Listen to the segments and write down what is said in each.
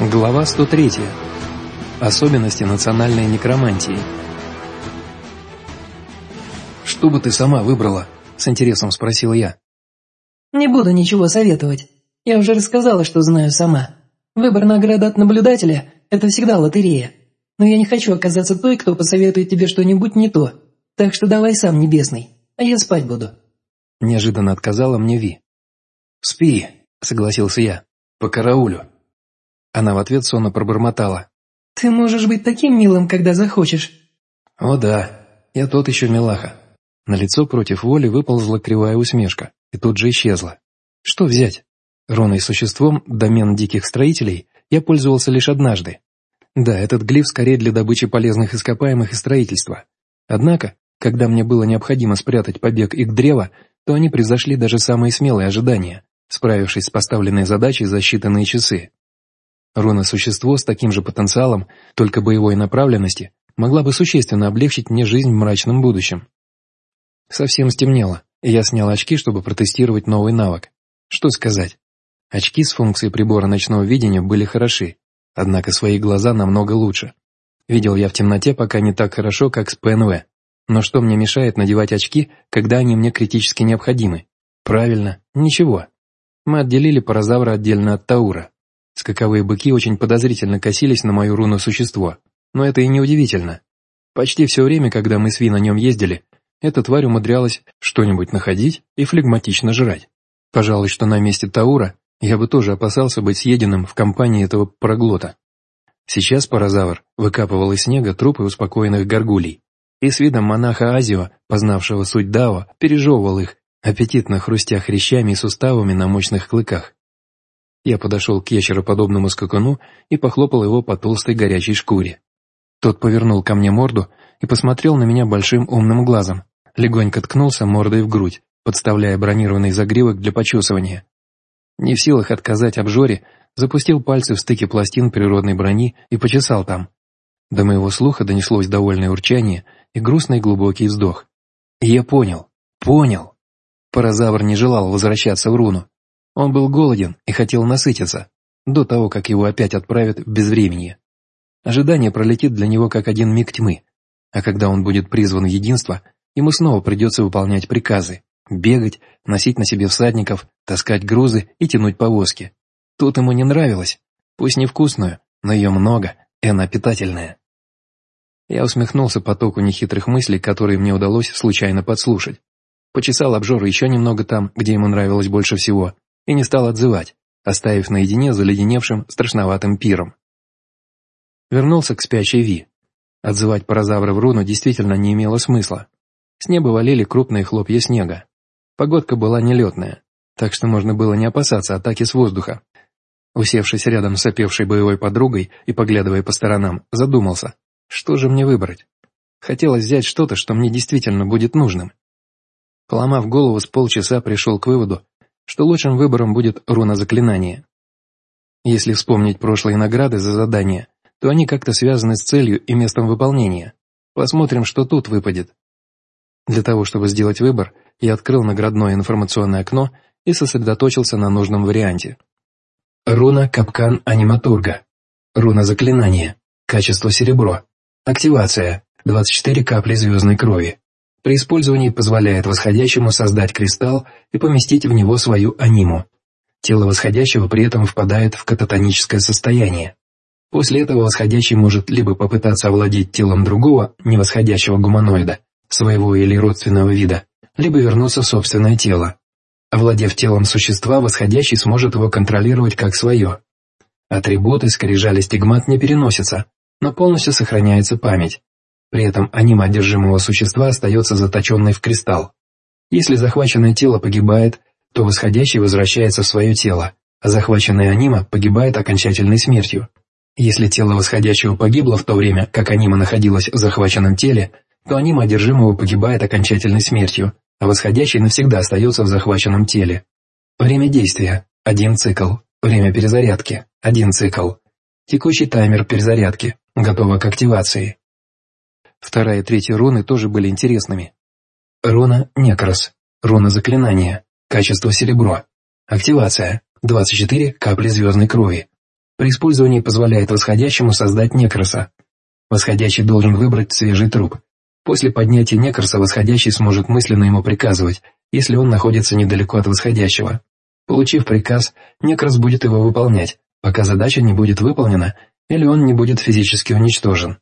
Глава 103. Особенности национальной некромантии. «Что бы ты сама выбрала?» – с интересом спросил я. «Не буду ничего советовать. Я уже рассказала, что знаю сама. Выбор награды от наблюдателя – это всегда лотерея. Но я не хочу оказаться той, кто посоветует тебе что-нибудь не то. Так что давай сам, Небесный, а я спать буду». Неожиданно отказала мне Ви. «Спи», – согласился я, – «по караулю». Она в ответ сонно пробормотала. «Ты можешь быть таким милым, когда захочешь». «О да, я тот еще милаха». На лицо против воли выползла кривая усмешка и тут же исчезла. Что взять? Руной существом, домен диких строителей, я пользовался лишь однажды. Да, этот глиф скорее для добычи полезных ископаемых и строительства. Однако, когда мне было необходимо спрятать побег их древа, то они превзошли даже самые смелые ожидания, справившись с поставленной задачей за считанные часы. Руна-существо с таким же потенциалом, только боевой направленности, могла бы существенно облегчить мне жизнь в мрачном будущем. Совсем стемнело, и я снял очки, чтобы протестировать новый навык. Что сказать? Очки с функцией прибора ночного видения были хороши, однако свои глаза намного лучше. Видел я в темноте пока не так хорошо, как с ПНВ. Но что мне мешает надевать очки, когда они мне критически необходимы? Правильно, ничего. Мы отделили паразавра отдельно от Таура. Скаковые быки очень подозрительно косились на мою руну существо, но это и не удивительно. Почти все время, когда мы с Ви на нем ездили, эта тварь умудрялась что-нибудь находить и флегматично жрать. Пожалуй, что на месте Таура я бы тоже опасался быть съеденным в компании этого проглота. Сейчас паразавр выкапывал из снега трупы успокоенных горгулей, и с видом монаха Азио, познавшего суть Дао, пережевывал их, аппетитно хрустя хрящами и суставами на мощных клыках. Я подошел к ящероподобному скакуну и похлопал его по толстой горячей шкуре. Тот повернул ко мне морду и посмотрел на меня большим умным глазом, легонько ткнулся мордой в грудь, подставляя бронированный загривок для почесывания. Не в силах отказать обжоре, запустил пальцы в стыке пластин природной брони и почесал там. До моего слуха донеслось довольное урчание и грустный глубокий вздох. И я понял, понял. Паразавр не желал возвращаться в руну. Он был голоден и хотел насытиться, до того, как его опять отправят в безвременье. Ожидание пролетит для него как один миг тьмы, а когда он будет призван в единство, ему снова придется выполнять приказы, бегать, носить на себе всадников, таскать грузы и тянуть повозки. Тут ему не нравилось, пусть невкусную, но ее много, и она питательная. Я усмехнулся потоку нехитрых мыслей, которые мне удалось случайно подслушать. Почесал обжору еще немного там, где ему нравилось больше всего, и не стал отзывать, оставив наедине заледеневшим страшноватым пиром. Вернулся к спящей Ви. Отзывать паразавра в руну действительно не имело смысла. С неба валили крупные хлопья снега. Погодка была нелетная, так что можно было не опасаться атаки с воздуха. Усевшись рядом с сопевшей боевой подругой и поглядывая по сторонам, задумался, что же мне выбрать. Хотелось взять что-то, что мне действительно будет нужным. Поломав голову с полчаса, пришел к выводу, что лучшим выбором будет руна заклинания. Если вспомнить прошлые награды за задания, то они как-то связаны с целью и местом выполнения. Посмотрим, что тут выпадет. Для того, чтобы сделать выбор, я открыл наградное информационное окно и сосредоточился на нужном варианте. Руна Капкан Аниматурга. Руна Заклинания. Качество серебро. Активация. 24 капли звездной крови. При использовании позволяет восходящему создать кристалл и поместить в него свою аниму. Тело восходящего при этом впадает в кататоническое состояние. После этого восходящий может либо попытаться овладеть телом другого, невосходящего гуманоида, своего или родственного вида, либо вернуться в собственное тело. Овладев телом существа, восходящий сможет его контролировать как свое. Атрибуты, скрижали стигмат не переносятся, но полностью сохраняется память. При этом анима одержимого существа остается заточенной в кристалл. Если захваченное тело погибает, то восходящий возвращается в свое тело, а захваченная анима погибает окончательной смертью. Если тело восходящего погибло в то время, как анима находилась в захваченном теле, то анима одержимого погибает окончательной смертью, а восходящий навсегда остается в захваченном теле. Время действия – один цикл. Время перезарядки – один цикл. Текущий таймер перезарядки. Готово к активации. Вторая и третья руны тоже были интересными. Руна Некрос. Руна заклинания. Качество серебро. Активация. 24 капли звездной крови. При использовании позволяет восходящему создать некроса. Восходящий должен выбрать свежий труп. После поднятия некроса восходящий сможет мысленно ему приказывать, если он находится недалеко от восходящего. Получив приказ, некрос будет его выполнять, пока задача не будет выполнена или он не будет физически уничтожен.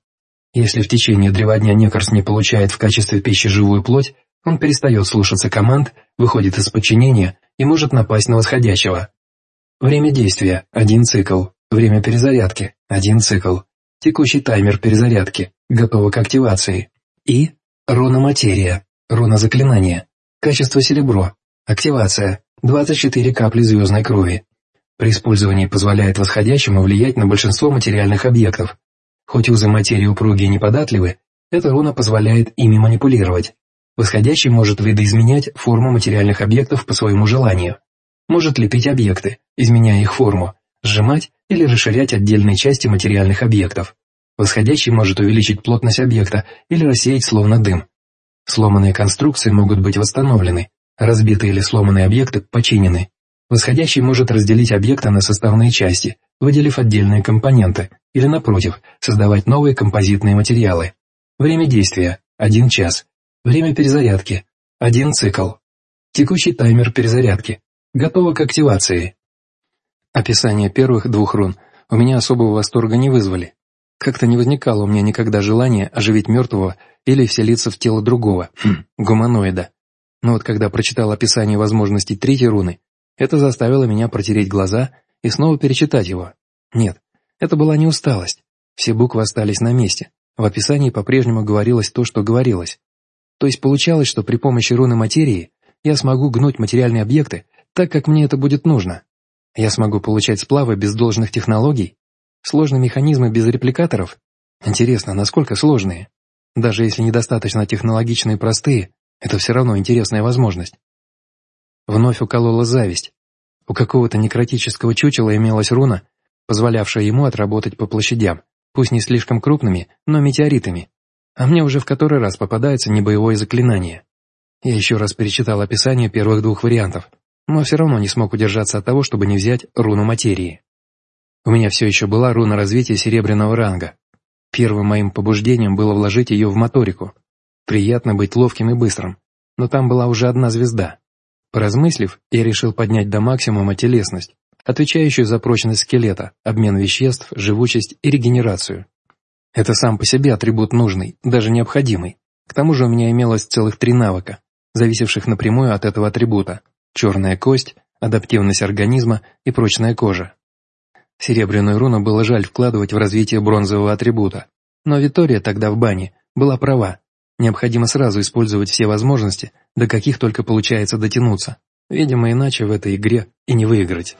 Если в течение древодня некрос не получает в качестве пищи живую плоть, он перестает слушаться команд, выходит из подчинения и может напасть на восходящего. Время действия – один цикл. Время перезарядки – один цикл. Текущий таймер перезарядки. Готово к активации. И руна материя. Руна заклинания. Качество серебро. Активация. 24 капли звездной крови. При использовании позволяет восходящему влиять на большинство материальных объектов. Хоть узы материи упругие и неподатливы, эта руна позволяет ими манипулировать. Восходящий может видоизменять форму материальных объектов по своему желанию. Может лепить объекты, изменяя их форму, сжимать или расширять отдельные части материальных объектов. Восходящий может увеличить плотность объекта или рассеять словно дым. Сломанные конструкции могут быть восстановлены, разбитые или сломанные объекты починены. Восходящий может разделить объекты на составные части, выделив отдельные компоненты, или, напротив, создавать новые композитные материалы. Время действия – 1 час. Время перезарядки – 1 цикл. Текущий таймер перезарядки. Готово к активации. Описание первых двух рун у меня особого восторга не вызвали. Как-то не возникало у меня никогда желания оживить мертвого или вселиться в тело другого, хм, гуманоида. Но вот когда прочитал описание возможностей третьей руны, это заставило меня протереть глаза и снова перечитать его. Нет, это была не усталость. Все буквы остались на месте. В описании по-прежнему говорилось то, что говорилось. То есть получалось, что при помощи руны материи я смогу гнуть материальные объекты так, как мне это будет нужно. Я смогу получать сплавы без должных технологий? Сложные механизмы без репликаторов? Интересно, насколько сложные? Даже если недостаточно технологичные и простые, это все равно интересная возможность. Вновь уколола зависть. У какого-то некротического чучела имелась руна, позволявшая ему отработать по площадям, пусть не слишком крупными, но метеоритами. А мне уже в который раз попадается небоевое заклинание. Я еще раз перечитал описание первых двух вариантов, но все равно не смог удержаться от того, чтобы не взять руну материи. У меня все еще была руна развития серебряного ранга. Первым моим побуждением было вложить ее в моторику. Приятно быть ловким и быстрым, но там была уже одна звезда. Поразмыслив, я решил поднять до максимума телесность, отвечающую за прочность скелета, обмен веществ, живучесть и регенерацию. Это сам по себе атрибут нужный, даже необходимый. К тому же у меня имелось целых три навыка, зависевших напрямую от этого атрибута – черная кость, адаптивность организма и прочная кожа. Серебряную руну было жаль вкладывать в развитие бронзового атрибута, но Витория тогда в бане была права, Необходимо сразу использовать все возможности, до каких только получается дотянуться. Видимо, иначе в этой игре и не выиграть.